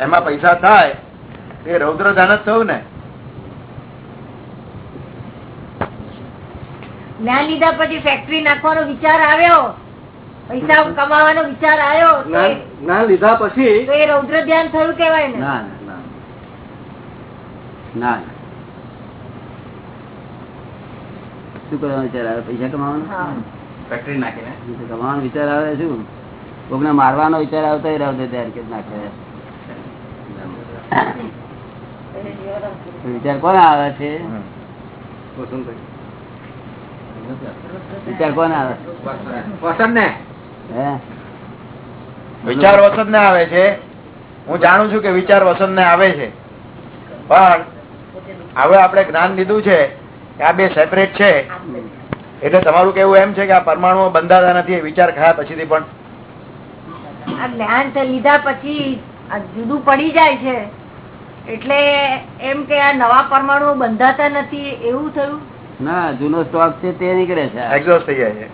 એમાં પૈસા થાય એ રૌદ્ર ધ્યાન જ થયું ને. જ્ઞાન લીધા પછી ફેક્ટરી નાખવાનો વિચાર આવ્યો પૈસા કમાવાનો વિચાર આવ્યો જ્ઞાન લીધા પછી એ રૌદ્ર ધ્યાન થયું કેવાય ને. ના ના ના. ના. ના. શું કરવાનો વિચાર આવે? પૈસા કમાવાનો? ફેક્ટરી નાખીને. કમાવાનો વિચાર આવે શું? કોકને મારવાનો વિચાર આવતો એ રાવ ત્યારે કે નાખે? વિચાર કોણ આવે છે? વિચાર કોણ આવે? વસંત ને વિચાર વસંત ને આવે છે. હું જાણું છું કે વિચાર વસંત ને આવે છે. પણ હવે આપણે જ્ઞાન લીધું છે કે આ બે સેપરેટ છે. એટલે તમારું કેવું એમ છે કે આ પરમાણુ બંધાતા નથી વિચાર ખાયા પછીથી પણ? આ જ્ઞાન લીધા પછી આ જુદું પડી જાય છે. એટલે એમ કે આ નવા પરમાણુ બંધાતા નથી એવું થયું? ના જૂનો સ્ટોક છે તે નીકળે છે. એક્ઝોસ્ટ થઈ જાય છે.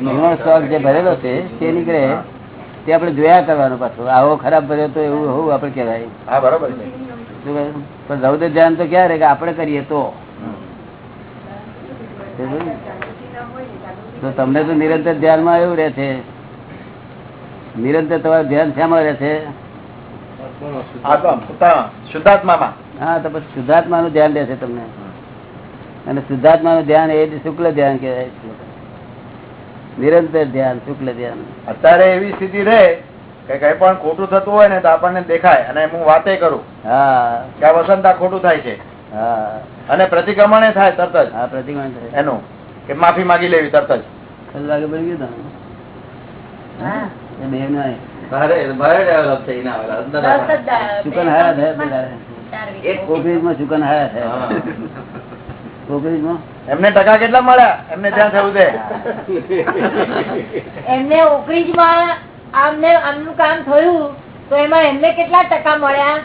જૂનો સ્ટોક જે ભરેલો છે તે નીકળે. તે આપણે જોયા કરવાનું પાછું. આવો ખરાબ ભર્યો તો એવું હોવું આપણે કહેવાય. હા બરોબર છે. પણ રૌદ્ર ધ્યાન તો ક્યારે કે આપણે કરીએ તો? તો તમને તો નિરંતર ધ્યાનમાં એવું રહે છે. નિરંતર તમારું ધ્યાન શ્યામાં રહે છે. હા તો પછી શુદ્ધાત્માનું ધ્યાન રહે તમને. અને શુદ્ધાત્માનું ધ્યાન એ શુક્લ ધ્યાન કહેવાય નિરંતર ધ્યાન શુક્લ ધ્યાન. અત્યારે એવી સ્થિતિ રહે કે કઈ પણ ખોટું થતું હોય ને તો આપણને દેખાય. અને હું વાતે કરું હા. કે આ વસંત આ ખોટું થાય છે. હા. અને પ્રતિક્રમણે થાય તરત જ. હા થાય. છે એનું. કે માફી માંગી લેવી તરત જ. કલાકે બની ગયું હા. ને એ બે નહીં એમને ટકા કેટલા મળ્યા? એમને ત્યાં થયું છે એમને ઓકરીજમાં આમને આમનું કામ થયું તો એમાં એમને કેટલા ટકા મળ્યા?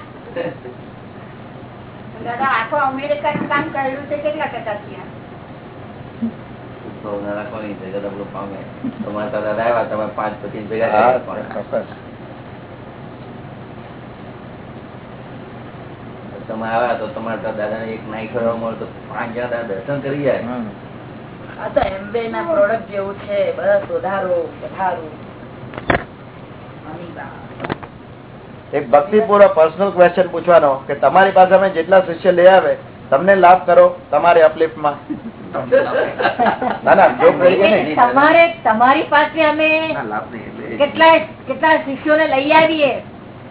દાદા આખો અમેરિકાનું કામ કરેલું છે કેટલા ટકા થયા? સૌને રાખવાની છે કે પામે તમારા દાદા આવ્યા તમે પાંચ પચીસ ભેગા. તમે આવ્યા તો તમારા દાદા ને એક નાઈ કરવા મળે તો પાંચ જણા દાદા દર્શન કરી જાય. આ તો ના પ્રોડક્ટ જેવું છે બસ વધારો વધારો. એક ભક્તિપૂર્વક પર્સનલ ક્વેશ્ચન પૂછવાનો કે તમારી પાસે અમે જેટલા શિષ્ય લઈ આવે તમને લાભ કરો તમારે અપલિફ્ટમાં ના ના જોક તમારે તમારી પાસે અમે લાભ કેટલા કેટલા શિષ્યોને લઈ આવીએ.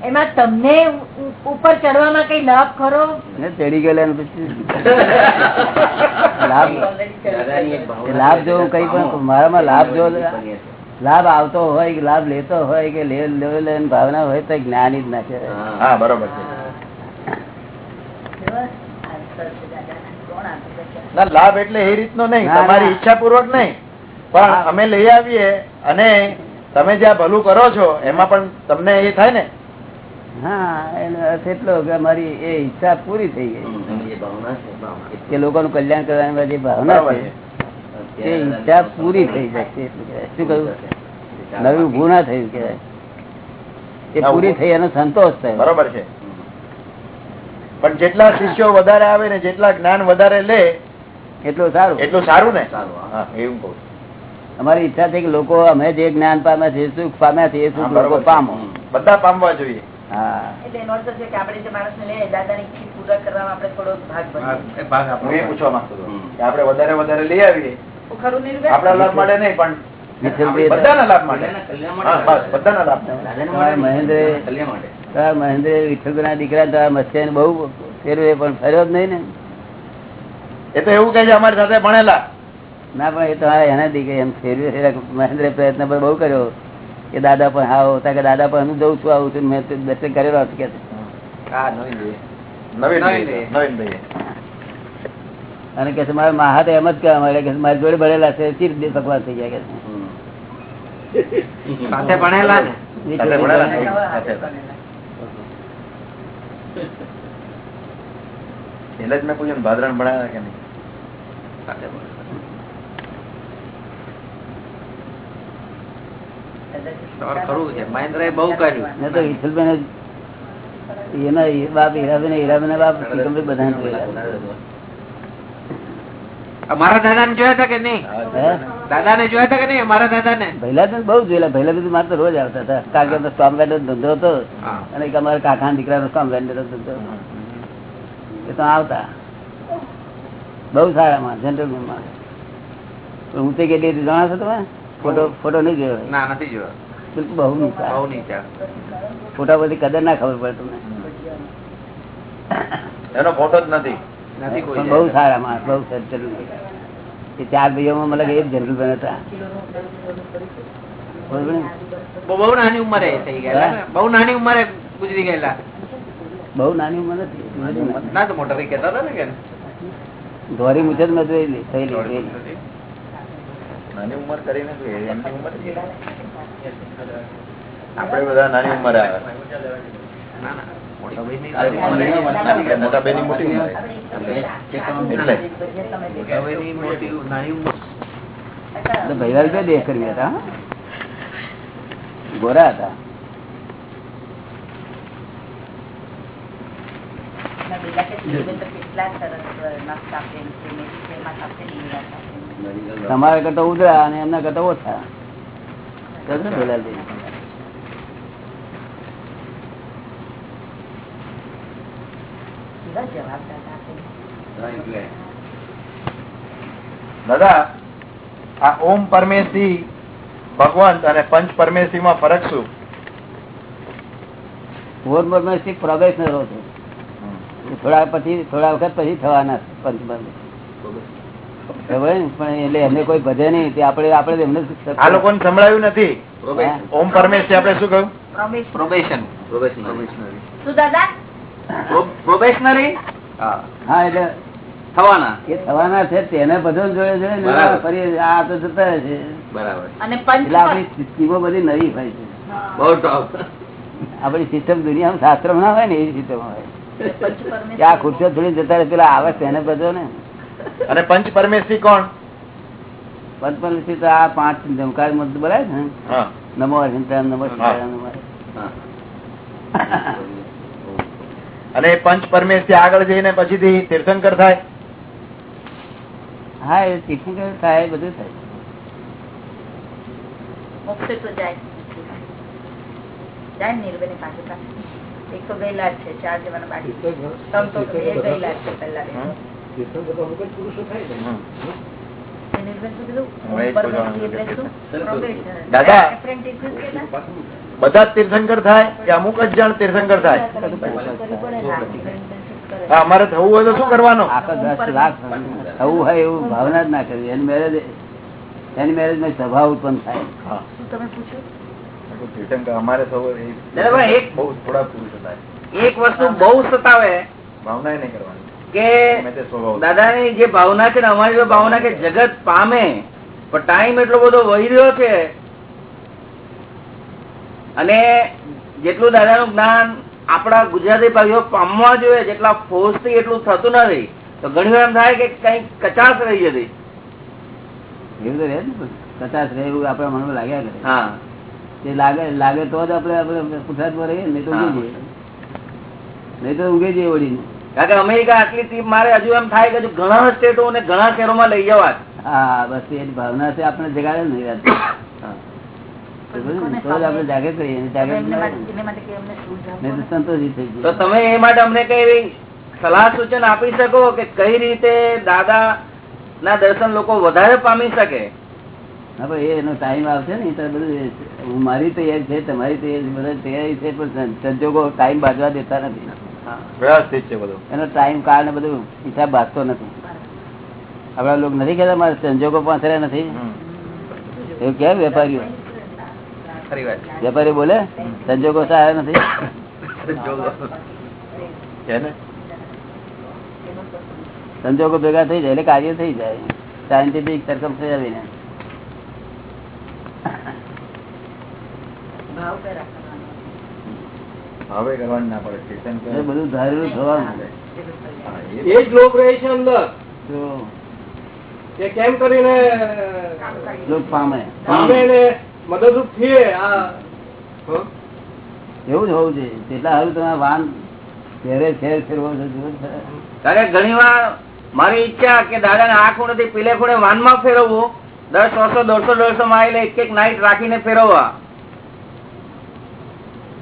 એમાં તમને ઉપર ચડવામાં કઈ લાભ ખરો? ને ચડી ગયેલા ને લાભ જો કઈ પણ મારામાં લાભ જો લાભ આવતો હોય કે લાભ લેતો હોય કે લે ભાવના હોય તો જ્ઞાની જ ના કહેવાય. હા. હા બરોબર છે બસ answer છે દાદાના. કોણ આપે છે? ના લાભ એટલે એ રીતનો નહીં. તમારી. ઈચ્છા પૂર્વક નહીં. પણ અમે લઈ આવીએ અને તમે જ્યાં ભલું કરો છો એમાં પણ તમને એ થાય ને? હા એનો અર્થ એટલો કે અમારી એ ઈચ્છા પૂરી થઈ ગઈ. કે લોકોનું કલ્યાણ કરવાની જે ભાવના છે. એ ઈચ્છા પૂરી થઈ જાય છે શું કહ્યું? નવી ગુના થયું કે એ પૂરી થઈ એનો સંતોષ થયો. બરોબર છે. પણ જેટલા શિષ્યો વધારે આવે ને જેટલા જ્ઞાન વધારે લે એટલું સારું એટલું સારું ને સારું, હા. હા એવું કહું અમારી ઈચ્છા છે કે લોકો અમે જે જ્ઞાન પામ્યા છે સુખ પામ્યા છે એ સુખ લોકો પામો બધા પામવા જોઈએ હા એટલે એનો અર્થ છે કે આપણે જે માણસને લે દાદાની ઈચ્છા પૂરા કરવામાં આપણે થોડો ભાગ ભજવીએ. એ ભાગ આપણો. હું એ પૂછવા માંગતો હતો હમ. કે આપણે વધારે વધારે લઈ આવીએ નિર્વેદ? લાભ મળે નહીં પણ બધાના લાભ માટે બધાના કલ્યાણ હા માટે. બસ બધાના લાભ માટે. મહેન્દ્ર- મહેન્દ્ર વિઠ્ઠલના દીકરા તારા મત્સ્યાને બહુ ફેરવે પણ ફર્યો જ નહીં ને. એ તો એવું કહે છે અમારી સાથે ભણેલા. ના પણ એ તો હા એના દીકરી એમ ફેરવે મહેન્દ્ર પ્રયત્ન પણ બહુ કર્યો. કે દાદા પણ હા હોતા કે દાદા પણ હું જઉં છું આવું છું મેં દર્શન કરેલો હતો કે. અને કે છે મારા માહા તો એમ જ કહેવા મળે કે મારી જોડે ભરેલા છે ચીર દે ભગવાન થઈ ગયા કે. સાથે ભણેલા ને સાથે ભણેલા ને? હવે સાથે. હાથે બનેલા. એટલે જ મેં પૂછ્યું ભાદરણ ભણાયા કે નહીં? મહેન્દ્રએ બહુ કર્યું. તો વિઠ્ઠલભાઈને એના બાપ હીરાબેન હીરાબેન બાપ બધા અમારા દાદા ને જોયા હતા કે નહીં? હે? દાદા ને જોયા હતા કે નહીં? અમારા દાદા ને પહેલા તો બહુ જોયેલા પહેલા બધું મારે તો રોજ આવતા હતા. કારણ કે અમે સ્વામિનારાયણ ધંધો હતો. અને અમારા કાકા દીકરાનો સ્વામિનારાયણ નો ધંધો એ તો આવતા. બહુ સારા માં જનરલ હું તે કેટલી હતી જાણો છો તમે? ફોટો ફોટો નહીં જોયો? ના નથી જોયો. બિલકુલ બહુ નીચા. બહુ નીચા. ફોટા બધી કદર ના ખબર પડે તમને. એનો ફોટો જ નથી. બહુ સારા માણસ બહુ સજ્જન એ ચાર ભાઈઓમાં મતલબ એક જ જનરલ બન હતા. બહુ નાની ઉંમરે થઈ ગયેલા. બહુ નાની ઉંમરે ગુજરી ગયેલા. બહુ નાની ઉંમર નથી ના તો મોટા કહેતા હતા ને કે ધોરી મુજબ મેં જોયેલી થયેલી. નાની ઉંમર કરીને એમની ઉંમર આપણે બધા નાની ઉંમરે આવ્યા ના ના. ગોરા હતા. તમારા કરતા ઉધરા અને એમના કરતા ઓછા સમજો ને ભૈલાલભાઈ? કેવા દાદા આ ઓમ પરમેશી ભગવંત અને પંચ પરમેશી માં ફરક શું? ફોર પરમેસ્ટિક પ્રોગ્રેસનરો છે. થોડા પછી થોડા વખત પછી થવાના છે પંચમહાલ. ખબર પણ એટલે એમને કોઈ ભજે નહીં તે આપણે આપણે એમને આ લોકોને સંભળાયું નથી? ઓમ પરમેશ આપણે શું કહ્યું? પ્રોબેશન પ્રોબેશન શું દાદા? પ્રોબેશનરી? હા. એટલે થવાના. એ થવાના છે તેને બધું જોડે છે ફરી આ તો જતા રહે છે. બરાબર. અને પંચ આપણી સ્કીમો બધી નવી હોય છે. બહુ ટોપ આપણી સિસ્ટમ દુનિયામાં શાસ્ત્ર ના હોય ને એવી સિસ્ટમ હોય. પંચ પરમેશ્વર. કે આ ખુરશીઓ થોડી જતા રહે પેલા આવે તેને બધો ને. અને પંચ પરમેશથી કોણ? થી તો આ પાંચ જમકાર મત બોલાય ને. નમો હરિંદ્રામ નમો નમો અને પંચ પરમેશથી આગળ જઈને પછીથી તીર્થંકર થાય. હા એ તીર્થંકર થાય બધું થાય. દાદા. બધા જ તીર્થંકર થાય કે અમુક જ જણ તીર્થંકર થાય. હા, અમારે થવું હોય તો શું કરવાનું? થવું હોય એવું ભાવના જ ના કરવી. એની મેરેજ એની મેરેજમાં સ્વભાવ ઉત્પન્ન થાય. તમે એક- વસ્તુ બહુ સતાવે કે દાદા ની જે ભાવના છે ને અમારી ભાવના કે જગત પામે પણ ટાઈમ એટલો બધો વહી રહ્યો છે અને જેટલું દાદાનું જ્ઞાન આપણા ગુજરાતી ભાઈઓ પામવા જોઈએ જેટલા ફોર્સથી એટલું થતું નથી તો ઘણી વાર એમ થાય કે કઈ કચાશ રહી જતી. એવું તો રહે ને કચાશ રહે એવું આપણા મનમાં લાગ્યા કરે. હા. તે લાગે લાગે તો જ આપણે આપણે માં રહીએ નહીં તો ઊંઘી જઈએ. નહીં તો ઊંઘી જઈએ વળીને કારણ કે અમેરિકા આટલી ટીમ મારે હજુ એમ થાય કે ઘણા સ્ટેટો અને ઘણા શહેરોમાં લઈ જવા હા બસ એ ભાવના છે આપણે જગાડે નહીં તો જાણવું? સંતોષી થઈ તો જાય તમે એ માટે અમને કઈ સલાહ સૂચન આપી શકો કે કઈ રીતે દાદા ના દર્શન લોકો વધારે પામી શકે? હા ભાઈ એનો ટાઈમ આવશે ને તો બધું હું મારી તૈયારી છે તમારી તૈયારી બધા તૈયારી છે પણ સંજોગો ટાઈમ બાજવા દેતા નથી. વ્યવસ્થિત છે બધું. એનો ટાઈમ કાળ ને બધું હિસાબ બાજતો નથી. આપડા લોકો નથી કહેતા મારે સંજોગો પાછળ નથી. એવું કેમ વેપારીઓ? વેપારી બોલે? સંજોગો સારા નથી. સંજોગો. ભેગા થઈ જાય એટલે કાર્ય થઈ જાય. સાયન્ટિફિક સરકમ રાખવાનો? હવે કરવાની ના પડે બધું ધારેલું થવાનું એ એ જ લોક રહે છે અંદર. કેમ કરીને લોક પામે. એને મદદરૂપ છીએ આ એવું જ હોવું જોઈએ. જેટલા સારું તમે વાન ઘેરે ફેર ફેરવો છે જુઓ છે. ઘણી વાર મારી ઈચ્છા કે દાદાને આ ખૂણેથી પેલે ખૂણે વાનમાં ફેરવવું. દસ વર્ષો દોઢસો દોઢસો માઇલ એક એક નાઇટ રાખીને ફેરવવા.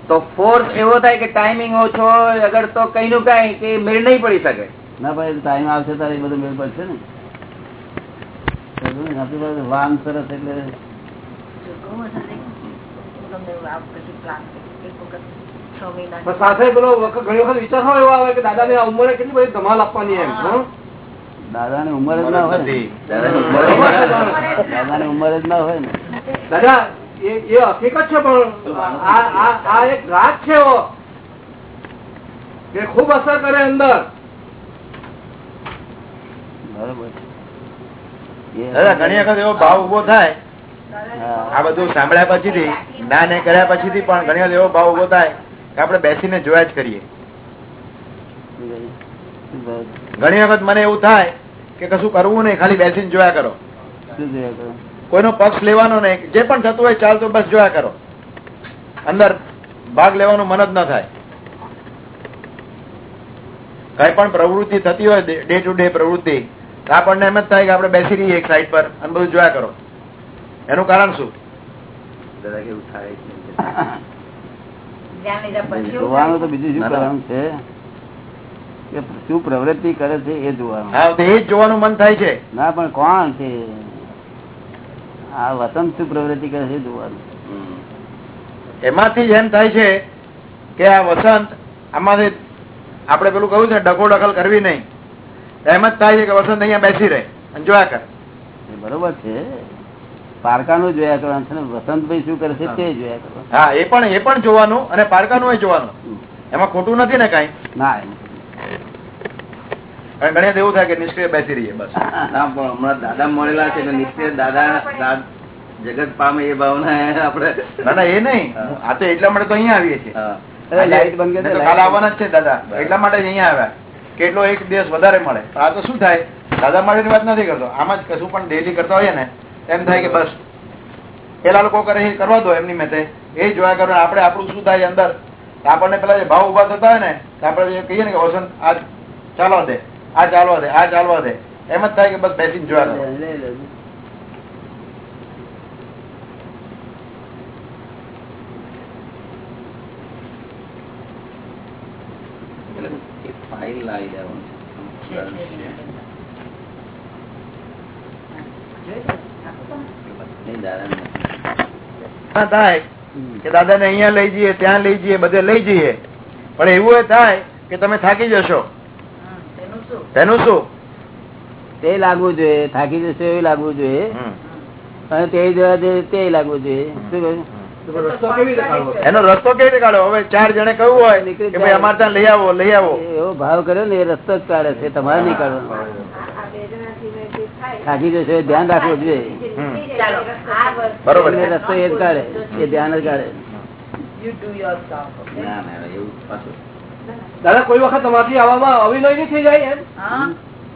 તો ફોર્સ એવો થાય કે ટાઈમિંગ ઓછો અગર તો કઈ નું કઈ કે મેળ નહીં પડી શકે. ના ભાઈ ટાઈમ આવશે તારે બધું મેળ પડશે ને આપણી પાસે વાન સરસ એટલે સાથે પેલો ઘણી વખત વિચાર હોય એવો આવે કે દાદા ની ઉંમરે કેટલી બધી ધમાલ આપવાની એમ હં? દાદાની ઉંમર જ ના હોય દાદા ની. દાદાની ઉંમર જ ના હોય. ને દાદા એ એ હકીકત છે પણ આ આ આ એક રાજ છે કે ખૂબ અસર કરે અંદર. બરોબર. ઘણી વખત એવો ભાવ ઊભો થાય. આ બધું સાંભળ્યા પછીથી, ના, ને કર્યા પછીથી પણ ઘણી વખત એવો ભાવ ઊભો થાય કે આપણે બેસીને જોયા જ કરીએ. ઘણી વખત મને એવું થાય કે કશું કરવું નહીં, ખાલી બેસીને જોયા કરો? કોઈનો પક્ષ લેવાનો નહીં, જે પણ થતું હોય ચાલતું બસ જોયા કરો. અંદર ભાગ લેવાનું મન જ ન થાય. કઈ પણ પ્રવૃત્તિ થતી હોય, ડે ટુ ડે પ્રવૃત્તિ આપણને એમ જ થાય કે આપણે બેસી રહીએ એક સાઈડ પર અને બધું જોયા કરો. એનું કારણ શું? દાદા કેવું થાય? ધ્યાન લીધા પછી એવું જોવાનું તો બીજું શું ના, ના. કરવાનું છે? કે શું પ્રવૃત્તિ કરે છે એ જોવાનું. એ જોવાનું મન થાય છે. ના પણ કોણ છે? આ વસંત શું પ્રવૃત્તિ કરે છે જોવાનું. એમાંથી જ એમ થાય છે કે આ વસંત આમાંથી આપણે પેલું કહ્યું છે ડખો ડકલ કરવી નહીં. એમ જ થાય છે કે વસંત અહીંયા બેસી રહે. અને જોયા કરે. બરોબર છે. પારકાનું જોયા કરવાનું છે ને? વસંતભાઈ શું કરે છે તે જોયા કરવાનું. હા એ પણ એ પણ જોવાનું અને પારકાનું જોવાનું. એમાં ખોટું નથી ને કઈ? ના એમ. અને ઘણી વખત એવું થાય કે નિષ્ક્રિય બેસી રહીએ બસ. હમણાં દાદા મળેલા છે એટલે દાદા જગત પામે એ ભાવના આપણે ના ના એ નહીં. આ તો એટલા માટે તો અહીંયા આવીએ છીએ. લાઈટ બંધ કરી દે, નહીં તો લાઈટ કાલે આવવાના જ છે દાદા. એટલા માટે અહીંયા આવ્યા. કેટલો એક દિવસ વધારે મળે. આ તો શું થાય? દાદા માટેની વાત નથી કરતો. આમાં જ કશું પણ ડેલી કરતા હોઈએ ને એમ થાય કે બસ. પેલા લોકો કરે એ કરવા દો એમની મેતે. એ જોયા કરો. આપણે આપણું શું થાય અંદર? આપણને પેલા જે ભાવ ઊભા થતા હોય ને આપણે કહીએ ને કે ઓસન આ ચાલવા દે આ ચાલવા દે આ ચાલવા દે. એમ જ થાય કે બસ બેસીને જોયા કરો. ફાઇલ લાવી દેવાનું છે, છે. દાદા ને થાય. કે દાદાને અહીંયા લઈ જઈએ ત્યાં લઈ જઈએ બધે લઈ જઈએ. પણ એવું એ થાય કે તમે થાકી જશો. તેનું શું? તે લાગવું જોઈએ. થાકી જશે એવું લાગવું જોઈએ. અને તે જોયા જોઈએ તે લાગવું જોઈએ. શું કહ્યું? એનો રસ્તો કેવી રીતે કાઢો હવે ચાર જણે કહ્યું હોય નીકળી કે ભાઈ અમારે ત્યાં લઈ આવો લઈ આવો. એવો ભાવ કર્યો ને એ રસ્તો જ કાઢે છે. તમારે નહીં કાઢવાનો. થાકી જશે ધ્યાન રાખવું જોઈએ. બરોબર. રસ્તો એ જ કાઢે એ ધ્યાન જ કાઢે. દાદા કોઈ વખત તમારાથી આવવામાં અવિનય નહીં થઈ જાય એમ?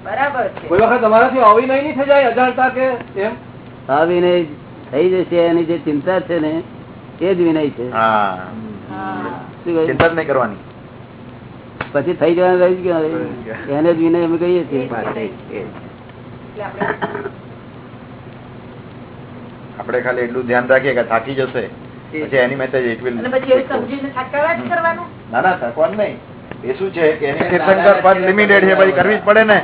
બરાબર છે. કોઈ વખત તમારાથી અવિનય નહીં થઈ જાય અજાણતા કે એમ? અવિનય થઈ જશે એની જે ચિંતા છે ને એ જ વિનય છે. હા. હા શું ચિંતા નહીં કરવાની. પછી થઈ જવાનું રહી જ એને જ વિનય અમે કહીએ છીએ. આપણે ખાલી એટલું ધ્યાન રાખીએ કે થાકી જશે. પછી એની મેસેજ ઇટ વિલ ના ના થકવાનું નહીં. એ શું છે કે એની તીર્થંકર પદ લિમિટેડ છે પછી કરવી જ પડે ને.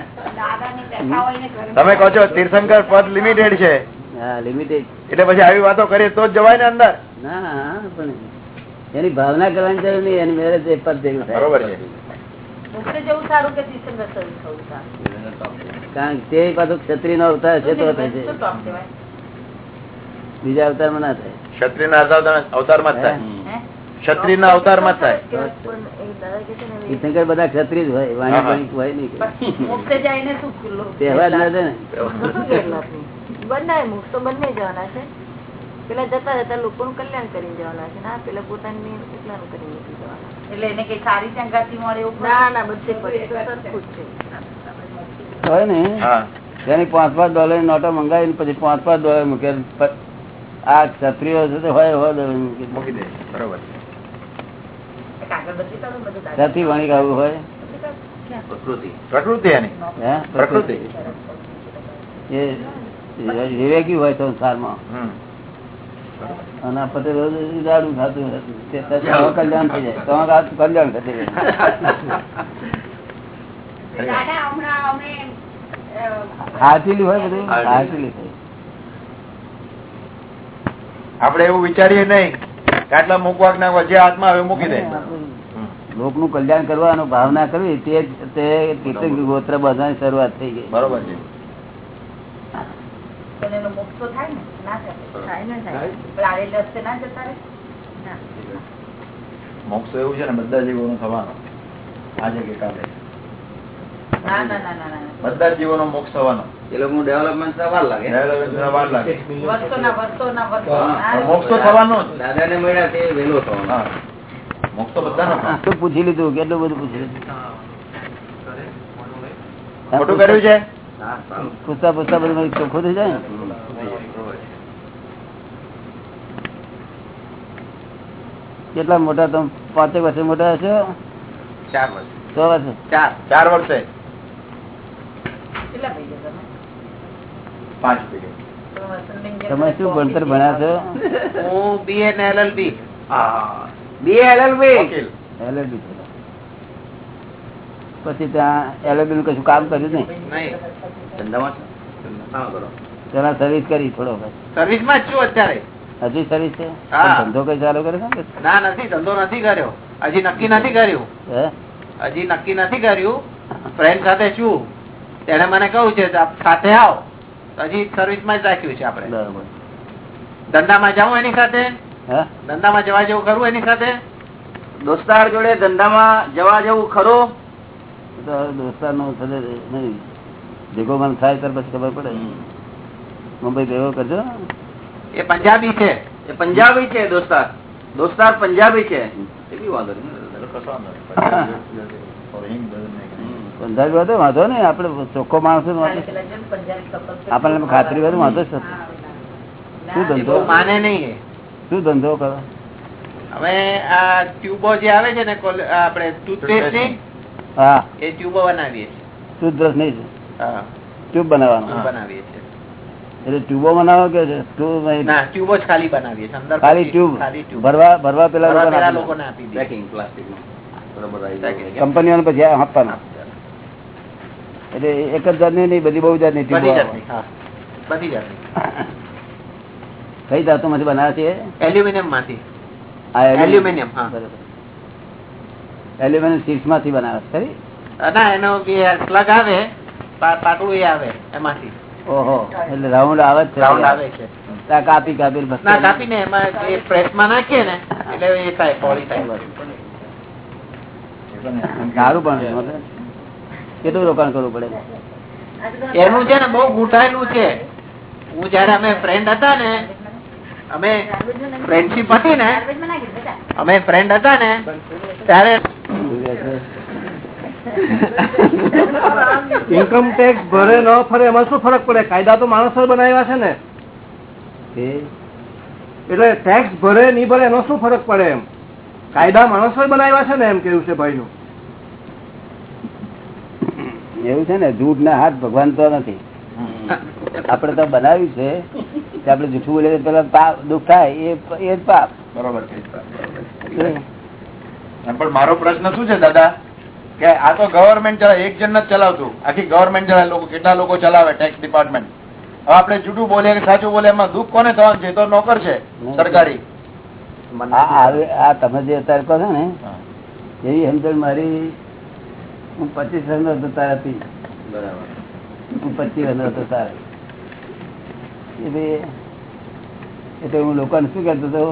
તમે કહો છો તીર્થંકર પદ લિમિટેડ છે. એટલે પછી આવી વાતો કરીએ તો જ જવાય ને અંદર. ના પણ એની ભાવના કરવાની જરૂર નહીં એની મેરેજ એ પદ જેવું બરોબર છે. કારણ કે તે પાછું ક્ષત્રિય નો અવતાર છે તો? બીજા અવતારમાં ના થાય. ક્ષત્રિયના અવતાર- અવતારમાં થાય. હે? ક્ષત્રિયના અવતારમાં જ થાય. તીર્થંકર બધા ક્ષત્રિય જ હોય વાણી હોય નહીં જાય શું ખુલ્લું? તહેવાર ના છે ને. બંને મુખ તો બંને જવાના છે. પેલા જતા જતા લોકોનું કલ્યાણ કરી જવાના છે. ના પેલા પોતાની કરીને જવાના એટલે એને કઈ સારી સંગાતી મળે એવું ના ના બધે પછી તો સરખું જ છે. હોય ને? હા. તેની પાંચ પાંચ ડોલર નોટો મંગાવી પછી પાંચ પાંચ ડોલર મૂકે આ ક્ષત્રિયો છે તો હોય હોય ડોલર મૂકી. દે. બરોબર. ત્યાંથી વણિક આવું હોય? પ્રકૃતિ. પ્રકૃતિ હે? પ્રકૃતિ. એ વિવેકી હોય સંસારમાં. અને આ રોજ દારૂ ખાતું હતું. તે તો તમારું કલ્યાણ થઈ જાય. તમારું કલ્યાણ થતું જાય. દાદા હમણાં અમે અ, હાચેલી હોય બધું? હાચેલી. હાચેલી એવું વિચારીએ નહીં આટલા મૂકવા ના જે હાથમાં આવે મૂકી દે. લોકનું કલ્યાણ કરવાનો ભાવના કરવી તે તીર્થંકર ગોત્ર બધાની શરૂઆત થઈ ગઈ. બરોબર છે. એનો મોક્ષ તો થાય ને ના થાય. થાય ને થાય. પણ આડેલે રસ્તે ના જતા રહે? મોક્ષ એવું છે ને બધા જીવોનો થવાનો. આજે કે કાલે. ના ના ના ના ના બધા જીવોનો મોક્ષ થવાનો. એ લોકો ડેવલપમેન્ટ સવાર લાગે. ડેવલપમેન્ટ વાર લાગે. વર્ષોના વર્ષોના વર્ષો પણ મોક્ષ તો થવાનો દાદા ને મળ્યા તે વેલો થવાનો. મોક્ષ તો બધાનો શું પૂછી લીધું કેટલું બધું પૂછી લીધું? ખોટું કર્યું છે. પૂછતા પૂછતા બધું ચોખ્ખું થઈ જાય કેટલા મોટા તમે? પાંચેક વર્ષે મોટા હશો? ચાર વર્ષ. છ વર્ષે? ચાર. ચાર વર્ષે. કેટલા ભાઈ તમે? શું ભણતર ભણ્યા છો? હું બીએ ને એલએલબી બીએ એલએલબી છે. પછી ત્યાં એલએલબી નું કશું કામ કર્યું નહીં? નહીં. ધંધામાં સર્વિસ કરી થોડો સર્વિસમાં છું અત્યારે. હજી સર્વિસ છે? ધંધો કઈ ચાલુ કરે છે ના? નથી ધંધો નથી કર્યો. હજી નક્કી નથી કર્યું. હજી નક્કી નથી કર્યું. ફ્રેન્ડ સાથે છું. તેને મને કહ્યું છે કે આપ સાથે આવો. હજી સર્વિસમાં જ રાખ્યું છે આપણે. બરાબર. ધંધામાં જાઉં એની સાથે? હે? ધંધામાં જવા જેવું ખરું એની સાથે? દોસ્તાર જોડે ધંધામાં જવા જેવું ખરું? દોસ્તાર નો નહીં. ભેગો મન થાય ત્યાર પછી ખબર પડે. મુંબઈ ભેગો કરજો. એ પંજાબી છે. એ પંજાબી છે દોસ્તાર. દોસ્તાર પંજાબી છે. એવી વાંધો વાંધો પંજાબી હોય વાંધો નહીં. આપડે ચોખ્ખો માણસ વાંધો. છે. આપણને ખાતરી વાંધો જ નથી. શું ધંધો? માને નહીં. શું ધંધો કરો? હવે આ ટ્યુબો જે આવે છે ને આપડે આપણે ટૂથપેસ્ટની હા. એ ટ્યુબો બનાવીએ ટૂથબ્રશ નહીં હા. ટ્યુબ બનાવવાનું. બનાવીએ છીએ. એટલે ટ્યુબો બનાવો કે ટ્યુબ નહીં? ના ટ્યુબો જ ખાલી બનાવીએ ખાલી પછી ટ્યુબ ખાલી ભરવા ભરવા પેલા લોકોને આપી લોકોને આપી દઈએ. Packing. કંપનીઓને પછી આપવાના. એટલે એક જ જાતની નહીં બધી બહુ જાતની ટ્યુબો હા. બધી જાતની. કઈ ધાતુ માંથી બનાવે છે એલ્યુમિનિયમમાંથી. આ એલ્યુમિનિયમ, હા. એલ્યુમિનિયમ શીટ્સમાંથી બનાવે ખરી? ના એનો પ્લગ આવે પાતળું આવે એમાંથી. ઓહો એટલે રાઉન્ડ આવે છે રાઉન્ડ આવે છે. કાપી કાપી બસ ના એમાં પ્રેસમાં નાખીએ ને એટલે એ થાય પોલી થાય સારું પણ કેટલું રોકાણ કરવું પડે? એનું છે ને બહુ ઘૂંટાયેલું છે. હું જયારે અમે ફ્રેન્ડ હતા ને અમે ફ્રેન્ડશીપ હતી ને. અમે ફ્રેન્ડ હતા ને ત્યારે ઇન્કમ ટેક્સ ભરે ન ફરે એમાં શું ફરક પડે? કાયદા તો માણસો બનાવ્યા છે ને. એટલે ટેક્સ ભરે નહીં ભરે એનો શું ફરક પડે એમ? કાયદા માણસો બનાવ્યા છે ને એમ કેવું છે ભાઈ નું એવું છે ને જૂઠ ના હાથ ભગવાન તો નથી. આપણે તો બનાવ્યું છે આપડે આપણે જૂઠું બોલે પેલા પાપ દુઃખ થાય એ જ પાપ. બરોબર પણ મારો પ્રશ્ન શું છે દાદા? કે આ તો ગવર્મેન્ટ ચલાવે એક જણ જ ચલાવતું. આખી ગવર્મેન્ટ ચલાવે લોકો કેટલા લોકો ચલાવે ટેક્સ ડિપાર્ટમેન્ટ હવે આપણે જૂઠું બોલીએ કે સાચું બોલે એમાં દુઃખ કોને થવાનું? છે તો નોકર છે સરકારી. આ તમે જે અત્યારે કહો છો ને એવી સમજણ મારી હું પચીસ રન હતો તારે હતી. હું પચીસ રન હતો તારે. એટલે હું લોકોને શું કહેતો હતો?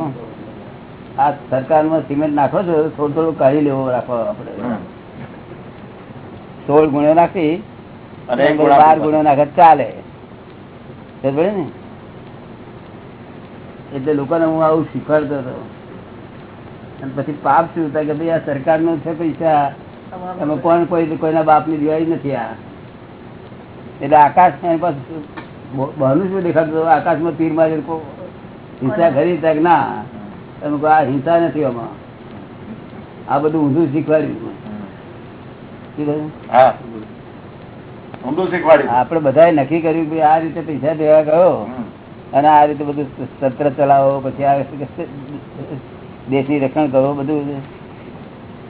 આ સરકારમાં સિમેન્ટ નાખો છો થોડું થોડું કાઢી લેવો રાખો આપડે સોળ ગુણો નાખી અને બાર આપી ગુણો નાખે ચાલે. ને? એટલે લોકોને હું આવું શીખવાડતો હતો. અને પછી પાપ શું થાય કે ભાઈ આ સરકાર નો છે પૈસા તમે કોણ કોઈ કોઈના બાપની દિવાળી નથી આ. એટલે આકાશ એની પાસે બહારનું શું દેખાતું હતું? આકાશમાં તીર મારી હિંસા ખરી ના? તમે આ હિંસા નથી આમાં. આ બધું ઊંધું શીખવાડ્યું. આપડે બધાએ નક્કી કર્યું કે આ રીતે પૈસા દેવા ગયો અને આ રીતે બધું સત્ર ચલાવો પછી આ દેશની રક્ષણ કરો બધું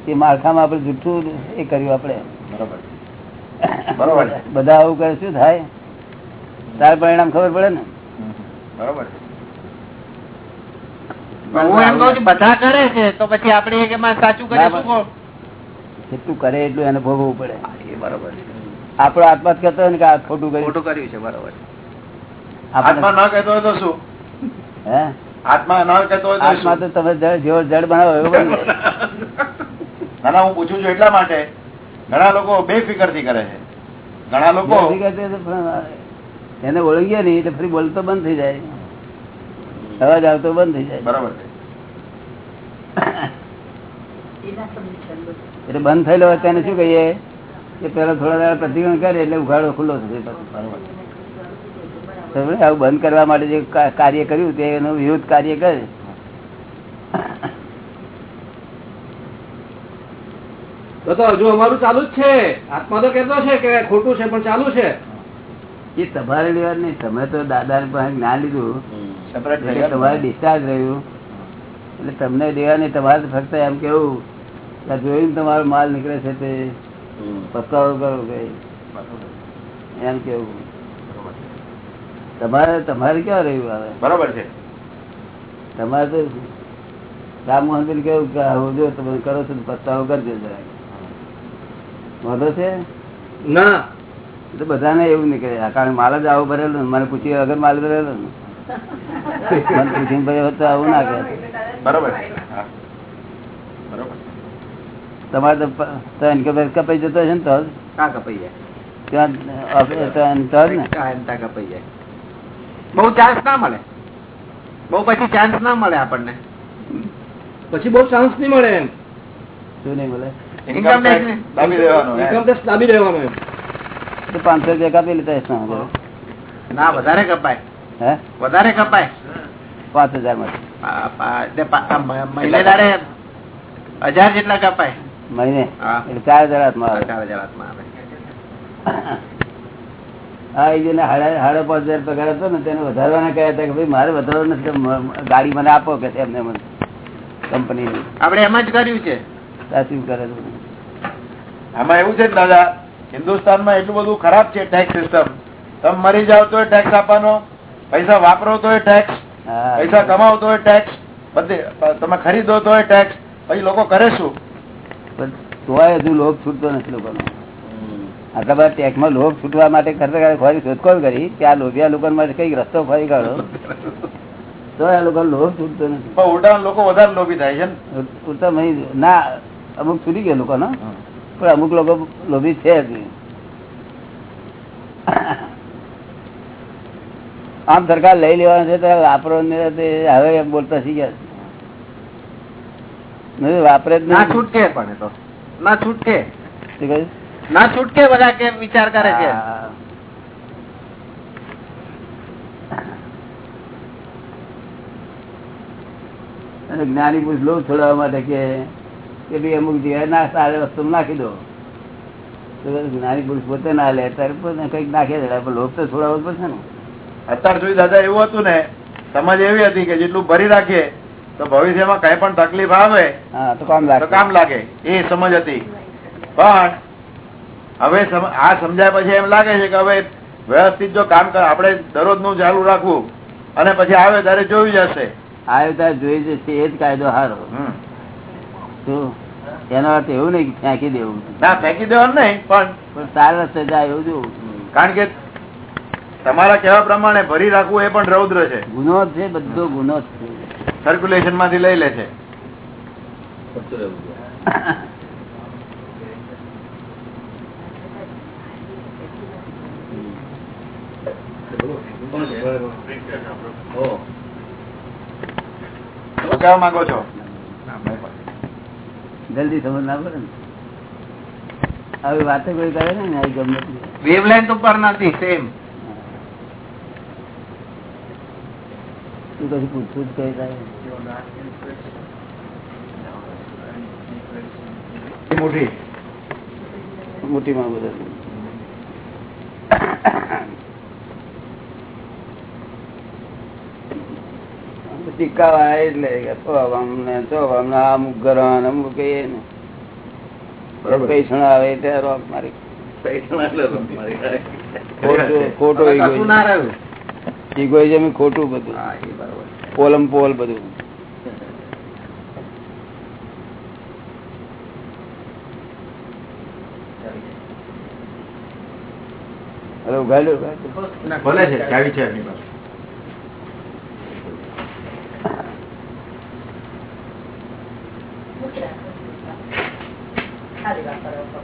એ માળખામાં આપણે જુઠ્ઠું એ કર્યું આપણે. બરોબર. બધા આવું કરે શું થાય? તાર પરિણામ ખબર પડે ને? બરોબર. હું એમ કઉ છું બધા કરે છે તો પછી આપડે એમાં સાચું કરે જેટલું કરે એટલું એને ભોગવવું પડે. એ બરોબર છે. આત્મા જ હોય ને કે આ ખોટું કર્યું. ખોટું કર્યું છે બરોબર. આત્મા ના કહેતો હોય તો શું? હે? આત્મા ન કહેતો હોય તો આત્મા તો તમે જેવો જડ બનાવો એવો બની ના ના હું પૂછું છું એટલા માટે. ઘણા લોકો બેફિકરથી કરે છે. ઘણા લોકો કરતા એને ઓળખીએ નહીં એટલે ફરી બોલતો બંધ થઈ જાય. અવાજ આવતો બંધ થઈ જાય. બરાબર એટલે બંધ થયેલો હોય તેને શું કહીએ? કે પેલા થોડા દાડા પ્રતિક્રમણ કરે એટલે ઉઘાડો ખુલ્લો થશે આવું બંધ કરવા માટે જે કાર્ય કર્યું તે એનું વિરુદ્ધ કાર્ય કરે. તો હજુ અમારું ચાલુ જ છે આત્મા તો કેતો છે કે ખોટું છે પણ ચાલુ છે. એ તમારે લેવા નહીં તમે તો દાદા પાસે જ્ઞાન લીધું. તમારે ડિસ્ચાર્જ રહ્યું. એટલે તમને દેવા નહીં તમારે ફક્ત એમ કેવું કે જોઈને તમારો માલ નીકળે છે તે. પસ્તાવો કરો કઈ. એમ કેવું. તમારે તમારે ક્યાં રહ્યું હવે? બરોબર છે. તમારે તો રામ મોહન કેવું કે આવું જો તમે કરો છો પસ્તાવો કરજો જરાક વાંધો છે? ના. તો બધાને એવું નીકળે. આ કારણ માલ જ આવું ભરેલું ને. મને પૂછ્યું અગર માલ ભરેલો ને? આવું ના બરોબર. તમારે તો ઇન્કમ કપાઈ જતો હશે ને તો કપાઈ જાય? બહુ ચાન્સ ના મળે. બહુ પછી ચાન્સ ના મળે આપણને. પછી બહુ ચાન્સ નહીં મળે એમ. શું નહીં તો પાંચસો રૂપિયા કાપી લીધા ના વધારે કપાય. વધારે કપાય. પાંચ હજાર મ- મહિને હજાર જેટલા કપાય. મહિને? ચાર હજાર હાથમાં આવે. ચાર હજાર હાથમાં આવે. હા એ સાડા સાડા પાંચ હજાર પગાર હતો ને તેને વધારવાના કહ્યા હતા કે ભાઈ મારે વધારવા નથી મ- મ- ગાડી મને આપો કે એમને મને કંપની આપણે એમ જ કર્યું છે. સાચું કરે આમાં એવું છે દાદા દાદા હિન્દુસ્તાનમાં એટલું બધું ખરાબ છે ટેક્સ સિસ્ટમ તમે મરી જાવ તો ટેક્સ આપવાનો. પૈસા વાપરો તો ટેક્સ પૈસા કમાવો તો ટેક્સ બધે તમે ખરીદો તો ટેક્સ પછી લોકો કરે શું? તોય હજુ લોભ છૂટતો નથી લોકોનો. આટલા બધા ટેક્સમાં લોભ છૂટવા માટે ખરેખર ખોરી શોધખોળ કરી કે આ લોભિયા લોકો માટે કંઈક રસ્તો ખોરી કાઢો. તો આ લોકો લોભ છૂટતો નથી. પણ ઉલટા લોકો વધારે લોભી થાય છે ને. ઉત્તમ ના અમુક છૂટી ગયા લોકોનો. પણ અમુક લોકો લોભી છે જ આમ સરકાર લઈ લેવાનું છે તો વાપરો હવે બોલતા શીખ્યા. વાપરે જ ના છૂટકે પણ તો. ના છૂટકે. ના છૂટકે બધા કેમ વિચાર કરે છે. અને જ્ઞાની પુરુષ લોભ છોડાવવા માટે કે કે ભાઈ અમુક જગ્યાએ ના સારી વસ્તુ નાખી દો. જ્ઞાની પુરુષ પોતે ના લે ત્યારે કંઈક નાખી પણ લોભ તો છોડાવવો જ પડશે ને. અત્યાર સુધી દાદા એવું હતું ને સમજ એવી હતી કે જેટલું ભરી રાખીએ તો ભવિષ્યમાં કઈ પણ તકલીફ આવે તો કામ લાગે. એ સમજ હતી. પણ હવે આ સમજાય પછી એમ લાગે છે કે હવે વ્યવસ્થિત જો કામ કર આપણે દરરોજનું ચાલુ રાખવું અને પછી આવે ત્યારે જોઈ જશે. આવે ત્યારે જોઈ જશે એ જ કાયદો હારો. હમ. શું એનો અર્થ એવું નહીં ફેંકી દેવું. ના ફેંકી દેવાનું નહીં પણ પણ સારા રસ્તે જાય એવું જોવું કારણ કે તમારા કેવા પ્રમાણે ભરી રાખવું એ પણ રૌદ્ર છે. ગુનો છે બધો ગુનો છે. સર્ક્યુલેશનમાંથી લઈ લે છે. માંગો છો? જલ્દી સમજ ના પડે ને. આવી વાતો કોઈ કરે ને આવી ગમે. વેવલેન્થ ઉપર નથી સેમ તું કશું પૂછતું જ થાય. મોટી. મોટી માં બધા. ટીકા એટલે કે તો અમને તો અમુક કહીએ ને. આવે ત્યારે રોક મારી. ખોટું ઇગોઇઝમ ખોટું બધું હા, એ બરાબર છે. પોલમ પોલ બધું અરે ઉઘાડ્યો. ભલે છે ચાવી છે એમની પાસે ખાલી વાપરવા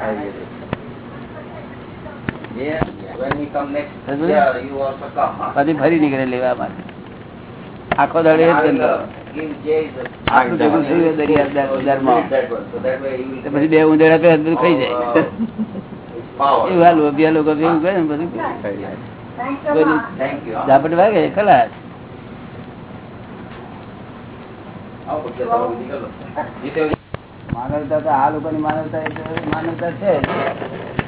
આવી ગયું. Yeah, when we come next પછી ફરી નીકળે લેવા માટે આખો દાડો uh, પછી બે ઉંદેડા તો બધું ખાઈ જાય uh. એવું લોભિયા લોકો એવું કરે ને બધું? ઝાપટ વાગે ખલાસ નીકળો. માનવતા તો આ લોકોની માનવતા માનવતા છે.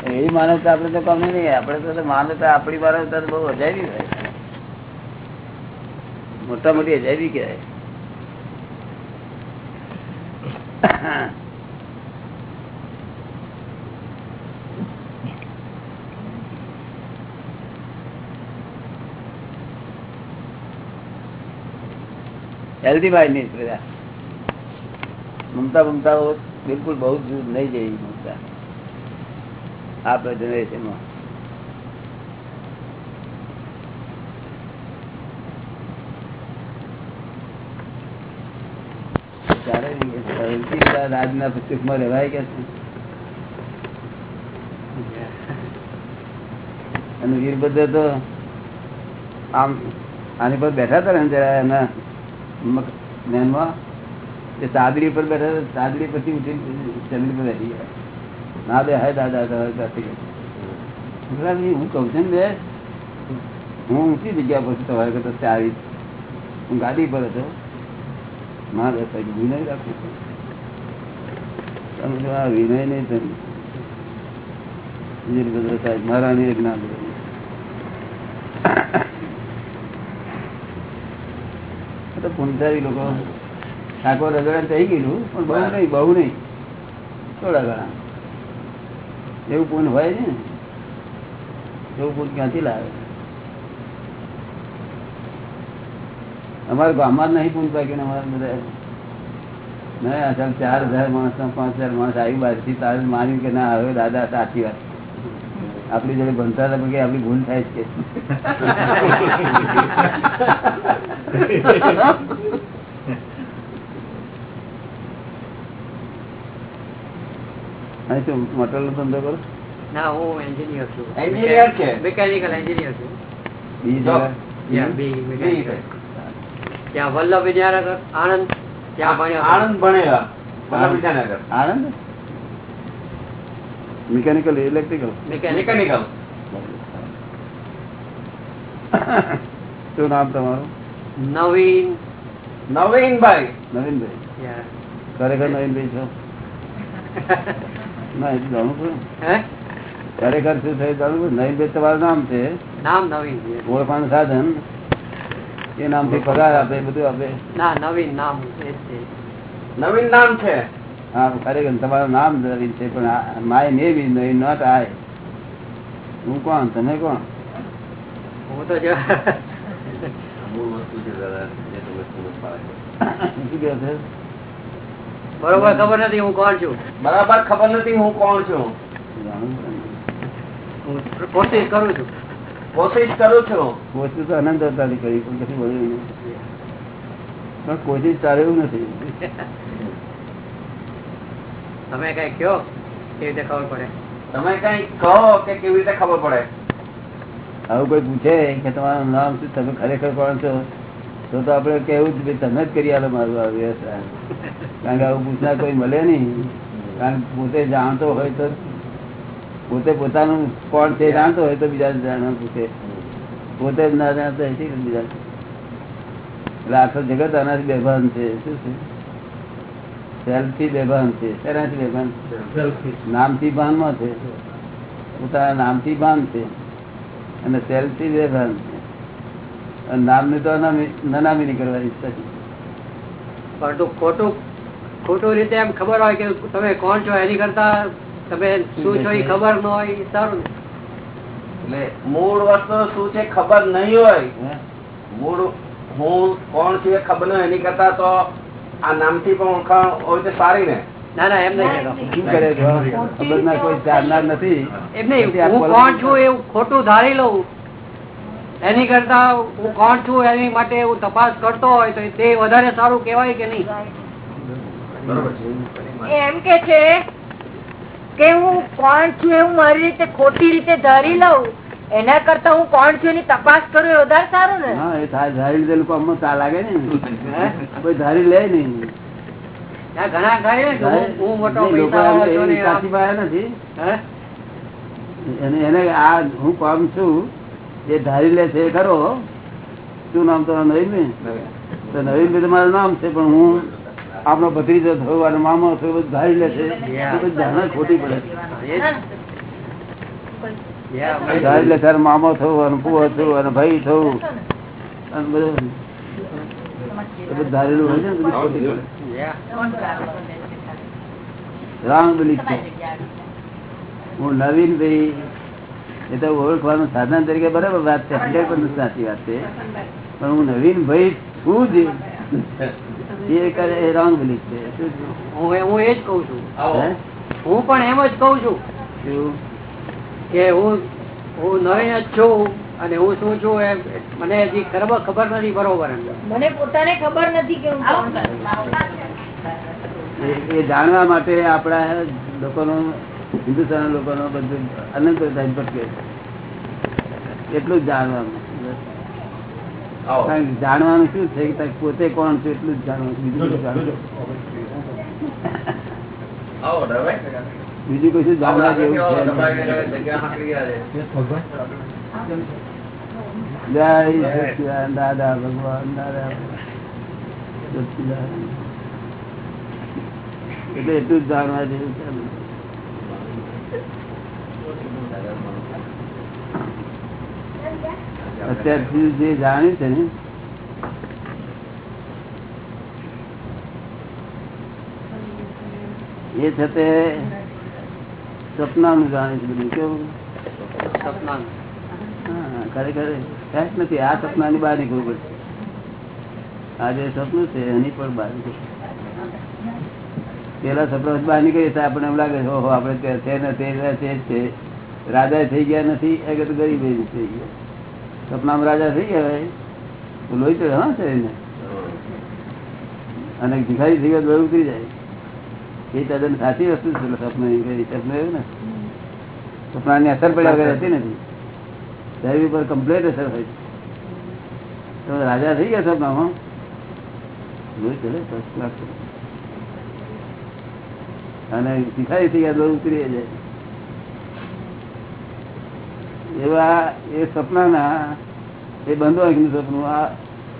એવી માનવતા આપડે તો કમી નહીં આપડે તો માનવતા આપણી માનવતા તો બહુ અજાવી હોય. મોટા મોટી અજાવી કહેવાય. હેલ્ધી માઇન્ડ નહીં બધા. મમતા મમતા બિલકુલ બહુ જ નહીં જઈ મમતા આપણા જનરેશનમાં રાજના પુસ્તકમાં રહેવાય કે અને વીરભદ્ર તો આમ આની પર બેઠા હતા ને જરા એના મક- તે ચાદડી પર બેઠા ચાદડી પછી ઉઠી જમીન પર બેઠી ના બે, હાય દાદા દાદા હું કઉ છું ને હું ઊંચી જગ્યા પર તમારે કરતા ચાવી હું ગાડી પર હતો. મારે વિનય રાખું આ વિનય નહીં તમે મહારાણી એક ના બધું લોકો. ઠાકોર રગડા થઈ ગયેલું, પણ બહુ નહીં બહુ નહીં. થોડા ઘણા. એવું પૂન હોય ને? એવું પૂન ક્યાંથી લાવે? અમારે ગામમાં નહીં પૂન પાક્યું અમારા બધા. નહીં અસલ ચાર હજાર માણસ પાંચ હજાર માણસ આવી બાજુથી તારે માન્યું કે ના, હવે દાદા સાચી વાત. આપણી જોડે ભણતા હતા કે આપણી ભૂલ થાય છે. અહીં શું મોટરનો ધંધો કરો. ના હું એન્જિનિયર છું. એન્જિનિયર છે. મિકેનિકલ એન્જિનિયર છું? ત્યાં બી મિકેનિકલ ત્યાં વલ્લભ વિદ્યાનગર આણંદ ત્યાં ભણ્યો આણંદ ભણેલા Vallabh Vidyanagar. Anand? Mechanical electrical mechanical શું નામ તમારું? નવીન. નવીનભાઈ. નવીનભાઈ. ખરેખર નવીનભાઈ છો? ખરેખર શું થયું જાણવું પડે નવીનભાઈ તમારું નામ છે? નામ નવીન ઓળખાણ સાધન. એ નામથી પગાર આપે બધું આપે. ના નવીન નામ નવીન નામ છે? હા ખરેખર તમારું નામ નવીન છે પણ my May B Navin not I હું કોણ? તમે કોણ? હું તો જો મૂળ વસ્તુ છે દાદા જે તો વસ્તુ પાડે શું કહે છે? બરોબર ખબર નથી હું કોણ છું? બરાબર ખબર નથી હું કોણ છું? કોશિશ કરું છું. કોશિશ કરું છું. કોશિશ તો અનંત કરી પણ કશું બધું પણ કોશિશ ચાલે એવું નથી. તમે કઈ કયો કેવી રીતે ખબર પડે? તમે કઈ કહો કે કેવી રીતે ખબર પડે? આવું કોઈ પૂછે કે તમારું નામ શું તમે ખરેખર કોણ છો? તો તો આપણે કેવું તમે જ કરી આલો મારું આ વ્યવસાય. કારણ કે આવું પૂછનાર કોઈ મળે નહીં. કારણ પોતે જાણતો હોય તો પોતે પોતાનું કોણ છે જાણતો હોય તો બીજા જાણવા પૂછે. પોતે જ ના જાણતો હોય છે બીજા એટલે આખો જગત આનાથી બેભાન છે. શું છે? સેલ્ફથી બેભાન છે. શેનાથી બેભાન? નામથી ભાનમાં છે. પોતાના નામથી ભાન છે. અને સેલ્ફથી બેભાન છે. નામની તો નામી નનામી કરવાની ઈચ્છા છે. પરંતુ ખોટું ખોટું રીતે એમ ખબર હોય કે તમે કોણ છો એની કરતા તમે શું છો એ ખબર ન હોય સારું. એટલે મૂળ વસ્તુ શું છે ખબર નહીં હોય મૂળ હું કોણ છું એ ખબર નહીં એની કરતા તો આ નામથી પણ ઓળખાણ હોય તો સારી ને. ના ના એમ નહીં. કરે છો? ખબર ના કોઈ ચારનાર નથી. એમ નહીં હું કોણ છું એવું ખોટું ધારી લઉં. એની કરતા હું કોણ છું એની માટે હું તપાસ કરતો હોય તો તે વધારે સારું કેવાય કે નહીં? એમ કે છે કે હું કોણ છું એવું મારી રીતે ખોટી રીતે ધારી લઉં એના કરતા હું કોણ છું એની તપાસ કરું એ વધારે સારું ને? હા એ ધારી લોકો અમને ચા લાગે ને કોઈ ધારી લે નહીં. ત્યાં ઘણા ધારે હું- મોટો નથી. એને એને આ હું કામ છું એ ધારી લે છે એ ખરો. શું નામ તમારું નવીન. તો નવીન ભાઈ નામ છે પણ હું આપણો ભત્રીજો થયો અને મામો થયો બધું ધારી લે છે. બધું ધારણા ખોટી પડે ધારી લે ત્યારે મામો થયો અને પુઓ થયો અને ભાઈ થયું અને બધું. બધું ધારેલું હોય છે ને બધું ખોટી પડે. રાંગ બિલીફ છે હું નવીન ભાઈ એ તો ઓળખવાનું સાધન તરીકે બરાબર વાત છે. હંડ્રેડ પર્સન્ટ સાચી વાત છે. પણ હું નવીન ભાઈ છું જ. એ કરે એ રોંગ બિલીફ છે. હું એ- જ કઉ છું. હું? પણ એમ જ કઉ છું કે હું હું નવીન જ છું અને હું શું છું એ મને હજી ખબર ખબર નથી બરોબર મને પોતાને ખબર નથી કે હું એ- એ જાણવા માટે આપણા લોકોનો હિન્દુસ્તાન લોકોનો બધું અનંત ભટકે એટલું જાણવાનું. જાણવાનું શું છે કે પોતે કોણ છે એટલું જ જાણવાનું. બીજું કશું જાણવું બીજું કશું જાણવા જેવું છે? જય દાદા ભગવાન દાદા. એટલે એટલું જ જાણવા જેવું છે. અત્યાર સુધી જે જાણ્યું છે ને એ છતે સપનાનું જાણે છે બધું કેવું? સપનાનું. ખરેખર ક્યાંક નથી. આ સપના ની બહાર નીકળવું પડશે. આ જે સપનું છે એની પણ બહાર પેલા સપના બહાર નીકળીએ તો આપણને એમ લાગે છે, ઓહો આપણે તે- તે ને તે છે રાજા થઈ ગયા નથી એ તો ગરીબ થઈ ગયા. સપનામાં રાજા થઈ ગયા લોહી તો હા એને. અને ભિખારી થઈ ગયા લોહી ઉતરી જાય. એ તદ્દન સાચી વસ્તુ છે સપનું સપનું એવું ને. સપનાની અસર પડ્યા વગર હતી નથી. શરીર ઉપર કમ્પ્લેટ અસર હોય તો રાજા થઈ ગયા સપનામાં લોહી ચલે ફર્સ્ટ ક્લાસ અને ભિખારી થઈ ગયા લોહી ઉતરી જાય. એવા એ સપનાના એ બંધો આંખનું સપનું આ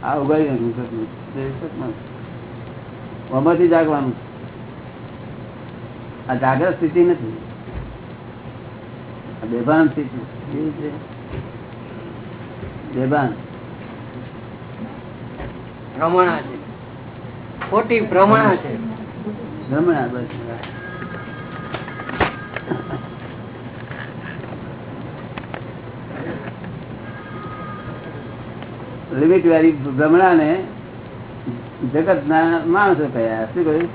આ ઉગાડી આંખનું સપનું. એ સપના. આમાંથી જાગવાનું. આ જાગ્રત સ્થિતિ નથી. આ બેભાન સ્થિતિ. કેવી છે બેભાન. ભ્રમણા છે. ખોટી ભ્રમણા છે. ભ્રમણા બસ. લિમિટ વાળી ભ્રમણા ને જગત ના માણસો કયા? શું કહ્યું?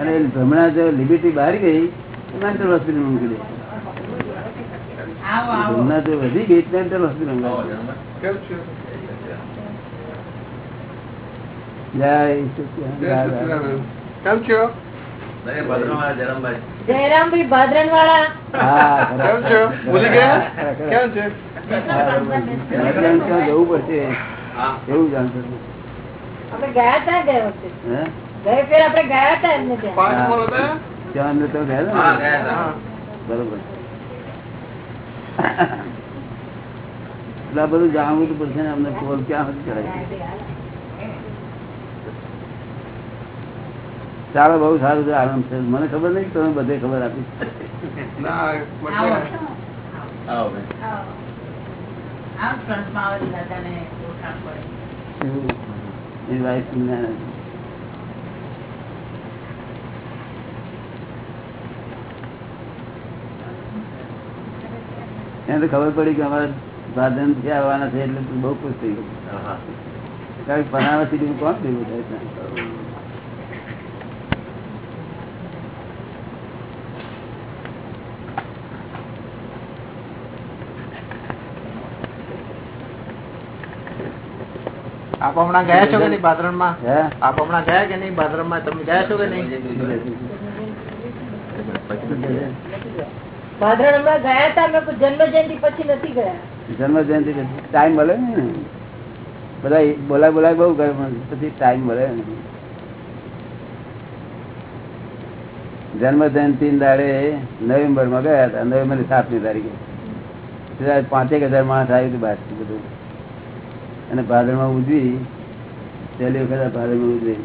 અને ભ્રમણા જો લિમિટ બહાર ગઈ મેન્ટલ હોસ્પિટલ મૂકી દે. ભ્રમણા જો વધી ગઈ મેન્ટલ હોસ્પિટલ જય. કેમ છો? જયરામભાઈ ભાદરણ વાળા હા કેમ છો? ભૂલી ગયા? કેમ છે? ત્યાં જવું પડશે? એવું જાણતો આપણે ગયા હતા ગયા વખતે? હે? ફેર આપણે ગયા હતા એમને ત્યાં. તો ગયા. બરોબર. એટલે બધું જાણવું તો પડશે ને અમને ફોન ક્યાં સુધી ચડાય ચાલો બહુ સારું છે આરામ છે. મને ખબર નહીં તમે બધે ખબર આપી. એની ખબર પડી કે અમારા સાધન ક્યાં આવવાના છે એટલે તું બહુ ખુશ થઈ ગયું. કારણ કે બનાવવાથી કોણ ભેગું થાય આપ હમણાં ગયા છો કે નહીં ભાદરણમાં આપ હમણાં ગયા કે નહીં ભાદરણમાં તમે ગયા છો કે નહીં? ભાદરણમાં ગયા હતા જન્મ જયંતિ પછી નથી ગયા. જન્મ જયંતિ ટાઈમ મળે ને? બધા બોલાય બોલાય બહુ કરે પછી ટાઈમ મળે જન્મ જયંતિ દાડે નવેમ્બરમાં ગયા હતા નવેમ્બરની સાતમી તારીખે. પાંચેક હજાર માણસ આવ્યું હતું બહાર બધું. અને ભાદરમાં ઉજવી પહેલી વખત ભાદરમાં ઉજવી.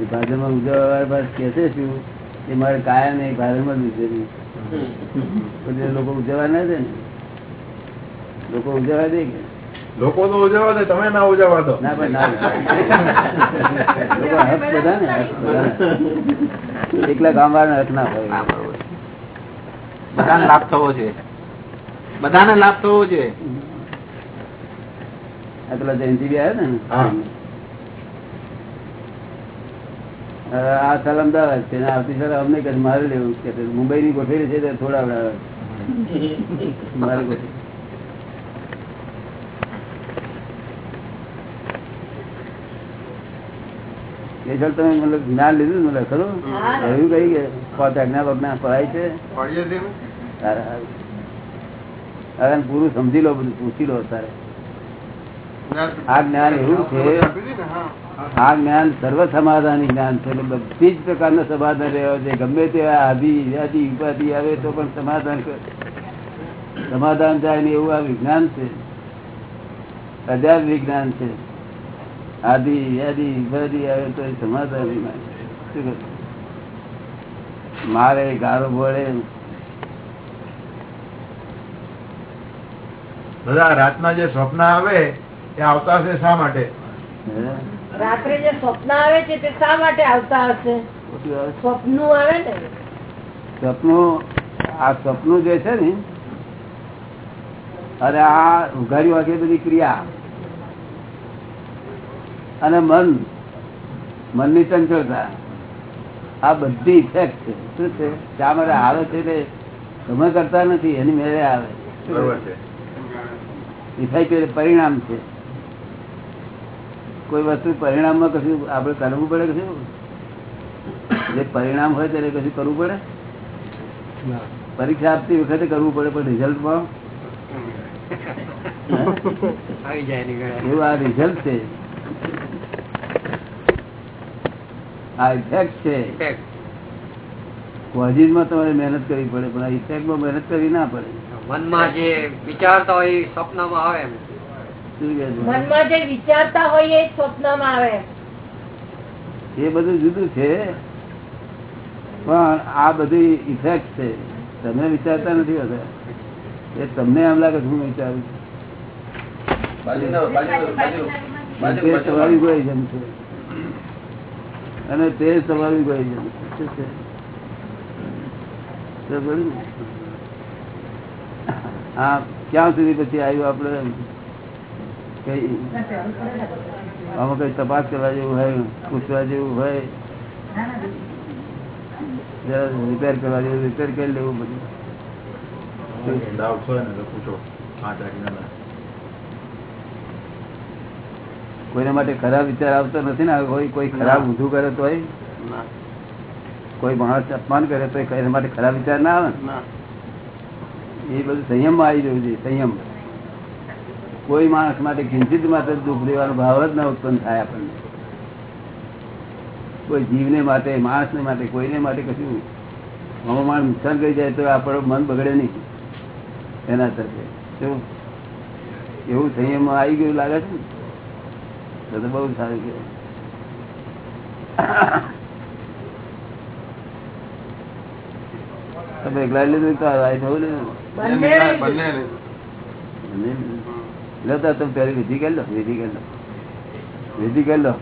એ ભાદરમાં ઉજવવા પાસ કહે છે શું એ મારે કાયમ નહીં ભાદરમાં જ ઉજવવી. લોકો ઉજવવા ના છે ને. લોકો ઉજવવા દે કે? લોકો તો ઉજવવા દે તમે ના ઉજવવા દો. ના ને એકલા ગામ હક ના હોય. બધાને લાભ થવો છે બધાને લાભ થવો આ પેલા જયંતિ બી આવ્યો ને? આ સાલ અમદાવાદ છે. આવતી સાલ અમને કદાચ મારે લેવું છે. કે મુંબઈ ની ગોઠવેલી છે થોડા મારે ગોઠવી તમે મતલબ જ્ઞાન લીધું મતલબ ખરું. એવું કઈ કે પાંચ આજ્ઞા પડાય છે? હવે પૂરું સમજી લો બધું પૂછી લો તારે આ જ્ઞાન એવું છે. આ જ્ઞાન સર્વ સમાધાની જ્ઞાન છે બધી જ પ્રકારના સમાધાન રહ્યો છે ગમે તેવા આધી ઉપાધિ આવે તો પણ સમાધાન સમાધાન થાય ને એવું આ વિજ્ઞાન છે. અજાર વિજ્ઞાન છે. આદિ વ્યાધી, ઉપાધિ આવે તો એ સમાધાન વિજ્ઞાન? મારે, ગારો ભળે બધા રાતના જે સ્વપ્ન આવે આવતા હશે શા માટે? રાત્રે જે સ્વપ્ન આવે છે તે શા માટે આવતા હશે? સ્વપ્નું આવે ને? સપનું આ સપનું જે છે ને અરે આ ઉઘાડી વાગે બધી ક્રિયા. અને મન મનની ચંચળતા. આ બધી ઇફેક્ટ છે. શું છે? શા માટે આવે છે તે તમે કરતા નથી એની મેળે આવે. બરોબર છે. ઇફેક્ટ એટલે પરિણામ છે. કોઈ વસ્તુ પરિણામમાં કશું આપણે કરવું પડે કશું? જે પરિણામ હોય ત્યારે કશું કરવું પડે? પરીક્ષા આપતી વખતે કરવું પડે પણ રિઝલ્ટમાં એવું આ રિઝલ્ટ છે. આ ઇફેક્ટ છે. કોઝિસમાં તમારે મહેનત કરવી પડે પણ આ ઇફેક્ટમાં મહેનત કરવી ના પડે. મનમાં જે વિચારતા હોય એ સ્વપ્નમાં આવે એમ? મનમાં જે વિચારતા હોય એ સ્વપ્નમાં આવે. એ બધું જુદું છે. પણ આ બધી ઇફેક્ટ છે. તમે વિચારતા નથી હોતા. એ તમને એમ લાગે હું વિચારું છે. અને તે તમારી ગોઈઝમ છે. છે? હા ક્યાં સુધી પછી આવ્યું આપડે કઈ આમાં કઈ તપાસ કરવા જેવું હોય પૂછવા જેવું હોય રિપેર કરવા જેવું રિપેર કરી લેવું બધું. ડાઉટ હોય ને પૂછો કોઈના માટે ખરાબ વિચાર આવતો નથી ને કોઈ કોઈ ખરાબ ઊંધું કરે તો કોઈ માણસ અપમાન કરે તો એના માટે ખરાબ વિચાર ના આવે? ને. એ બધું સંયમમાં આવી જવું જોઈએ સંયમ. કોઈ માણસ માટે કિંચિત માટે દુઃખ દેવાનો ભાવ જ ના ઉત્પન્ન થાય આપણને. કોઈ જીવને માટે માણસને માટે કોઈને માટે કશું હવામાન નુકસાન કરી જાય તો આપણું મન બગડે નહીં. એના તરફે શું એવું સંયમ આવી ગયું લાગે છે ને? તો બહુ સારું કહેવાય. તમે એકલા લીધું તો બંને લો તો તમે પેલી વિધિ કરી લો વિધિ કરી લો. વિધિ કરી લો.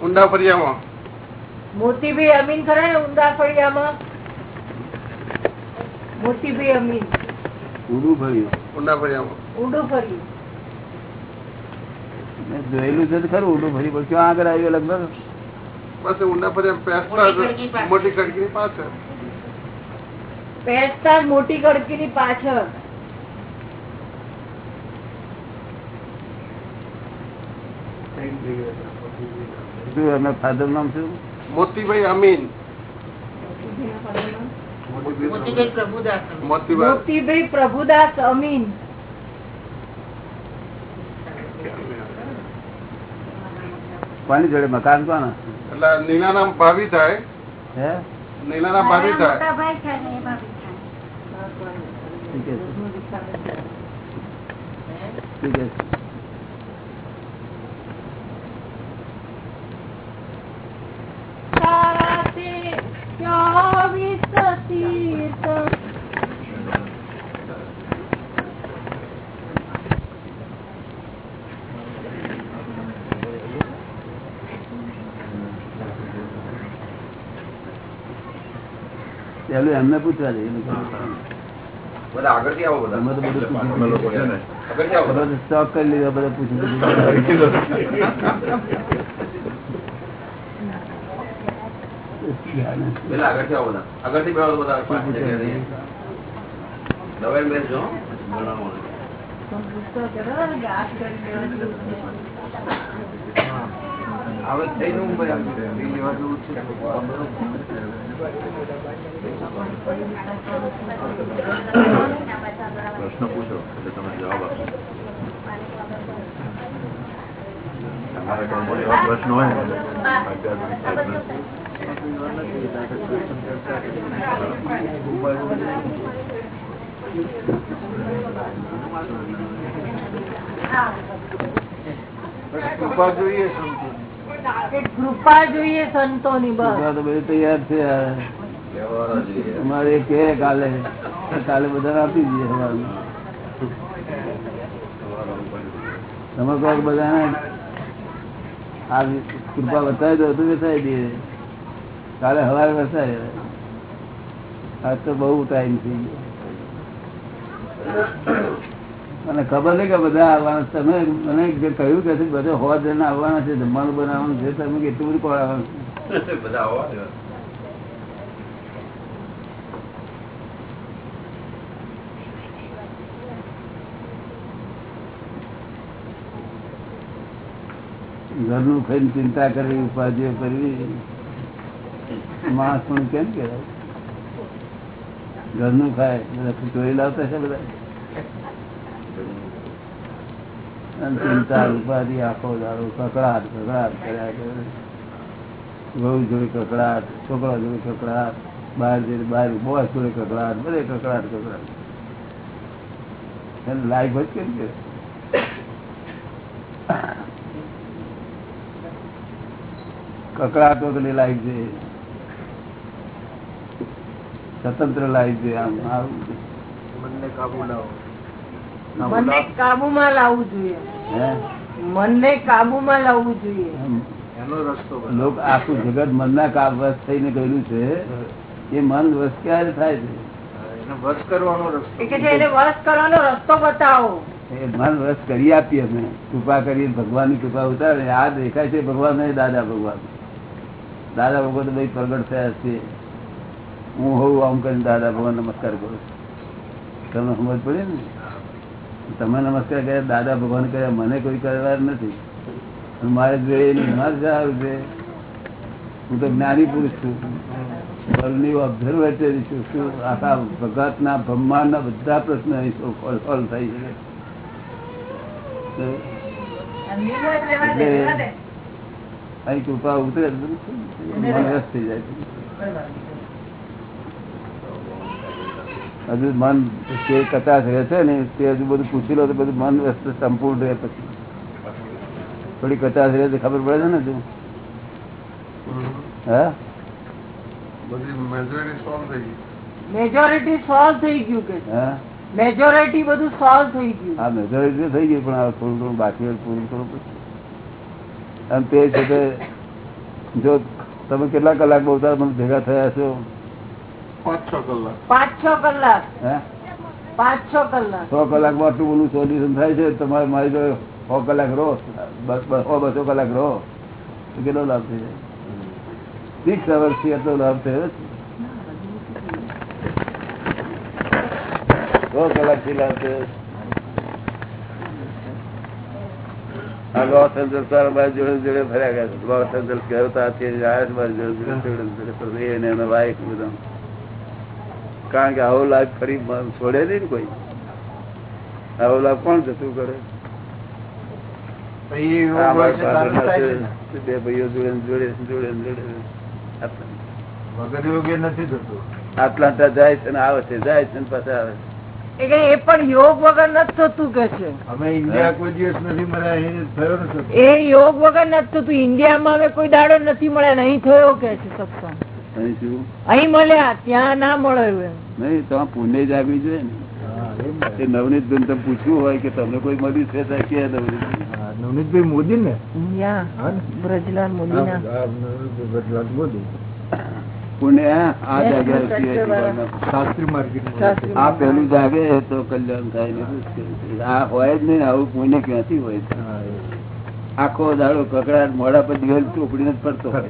ઊંડા ઊંડા ઊંડા ઊંડું જોયેલું છે ખરું ઉડું ફરી પણ ક્યાં આગળ આવ્યો લગભગ? બસ ઊંડા ફરિયા પેસ્તા મોટી કડકી પેસ્તા મોટી કડકીની પાછળ. નામ શું? મોતીભાઈ અમીન. મોતીભાઈ મોતીભાઈ. પ્રભુદાસ અમીન. કોની જોડે મકાન કોણ એટલે નીલા નામ ભાવી થાય. હે નીલા નામ ભાવી થાય. ઠીક છે ઠીક છે તારાથી ચોવીસ તીર્થ પેલું એમને પૂછવા દે બધા આગળથી પ્રશ્ન પૂછો એટલે તમે જવાબ આપો. તમારે કોઈ કોઈ એવા પ્રશ્ન હોય ને, કૃપા જોઈએ એક કૃપા જોઈએ સંતોની બસ. તો બધું તૈયાર છે. અમારે કે કાલે. કાલે બધા આપી દઈએ. તમે કહો કે બધાને આ કૃપા બતાવી તો તો બતાવી દઈએ. કાલે સવારે વસાય આજ તો બહુ ટાઈમ થઈ ગયો. મને ખબર નહીં કે બધા આવવાના તમે મને જે કહ્યું કે બધા હોવા જઈને આવવાના છે જમવાનું બનાવવાનું છે તમે કેટલું બધું પડાવવાનું છે? બધા આવવા ઘરનું ખાઈને ચિંતા કરવી ઉપાધિઓ કરવી. માણસ પણ કેમ કહેવાય? ઘરનું ખાય ચોરી લાવતા છે બધા? ચિંતા ઉપાધિ આખો દાડો કકડાટ કકડાટ કર્યા કરે. વહુ જોડે કકડાટ, છોકરા જોડે કકડાટ બહાર જઈને બહાર બોસ જોડે કકડાટ, બધે કકડાટ કકડાટ. લાઈફ જ કેમ કે કકડાટો વગરની લાઈફ છે. સ્વતંત્ર લાઈફ છે આમ, આવું બંને કાબુ લાવો મનને કાબુમાં લાવવું જોઈએ. મનને કાબુમાં લાવવું જોઈએ. લોક આખું જગત મનના થઈને ગયેલું છે. એ મન વશ ક્યારે થાય છે? એને કરવાનો રસ્તો. એ કે છે એને વશ કરવાનો રસ્તો બતાવો. મન વસ કરી આપીએ અમે. કૃપા કરી ભગવાનની કૃપા ઉતારે. આ દેખાય છે ભગવાન દાદા ભગવાન. દાદા ભગવાન તો ભાઈ પ્રગટ થયા છે. હું હોઉં આમ કરીને દાદા ભગવાન નમસ્કાર કરું તમને સમજ પડે ને? તમે નમસ્કાર કર્યા દાદા ભગવાન કર્યા મને કોઈ કરવા નથી. મારે જોઈએ નહીં મારે સારું છે હું તો જ્ઞાની પુરુષ છું. વર્લ્ડની ઓબ્ઝર્વેટરી છું. શું આખા ભગતના બ્રહ્માંડના બધા પ્રશ્ન અહીં સોલ્વ થઈ છે. એટલે અહીં કૃપા ઉતરે મન થઈ જાય છે. હજુ મન તે કચાશ રહેશે ને તે હજુ બધું પૂછી લો તો બધું મન વસ્તુ સંપૂર્ણ રહે પછી. થોડી કચાશ રહે ખબર પડે છે ને તું હા? મેજોરિટી સોલ્વ થઈ ગયું કે? હા? મેજોરિટી બધું સોલ્વ થઈ ગયું. આ મેજોરિટી થઈ ગઈ પણ થોડું થોડું બાકી પૂરું થોડું અને તે છે તે જો તમે કેટલા કલાક બહુ મને ભેગા થયા છો પાંચ છ કલાક. પાંચ છ કલાક? પાંચ છ કલાક? સો કલાકમાં આટલું બધું સોલ્યુશન થાય છે તમારે મારી જોડે સો કલાક રહો બસ બસો કલાક રહો. તો કેટલો લાભ થઈ જાય સિક્સ અવર્સથી એટલો લાભ થયો? છે સો કલાકથી લાભ થયો? આ લોસ એન્જલ્સ વાળા મારી જોડે જોડે ફર્યા ગયા. લોસ એન્જલ્સ ગયો તો આથી આવ્યા છે મારી જોડે જોડે જોડે જોડે ફરવા. એ અને એનો વાઈફ બધા. કારણ કે આવો લાભ ફરી છોડે નહીં ને કોઈ. આવો લાભ કોણ જતું કરે. બે ભાઈઓ જોડે જોડે જોડે જોડે આટલા- નથી થતું. આટલા ત્યાં જાય છે આવે છે જાય છે પાછા આવે છે. એ પણ યોગ વગર નથી થતું કે છે. અમે ઇન્ડિયા કોઈ દિવસ નથી મળ્યા અહીં થયો નથી. એ યોગ વગર નથી થતું. ઇન્ડિયામાં હવે કોઈ દાડો નથી મળ્યા ને અહીં થયો કે છે સત્સંગ. અહીં મળ્યા ત્યાં ના મળ્યું નહીં તો પુણ્ય જાગવી જોઈએ ને. નવનીત બેન તમે પૂછવું હોય કે તમને કોઈ મળ્યું છે તો કે નવનીત નવનીતભાઈ મોદી ને? બ્રજલાલ મોદી. પુણ્ય આ જાગ્યા શાસ્ત્રી માર્કેટ આ પેલું જાગે તો કલ્યાણ થાય ને. આ હોય જ નહીં આવું પુણ્ય ક્યાંથી હોય આખો દાડો કકડાટ મોડા પર દિવસ ચોપડીને જ પડતો હોય.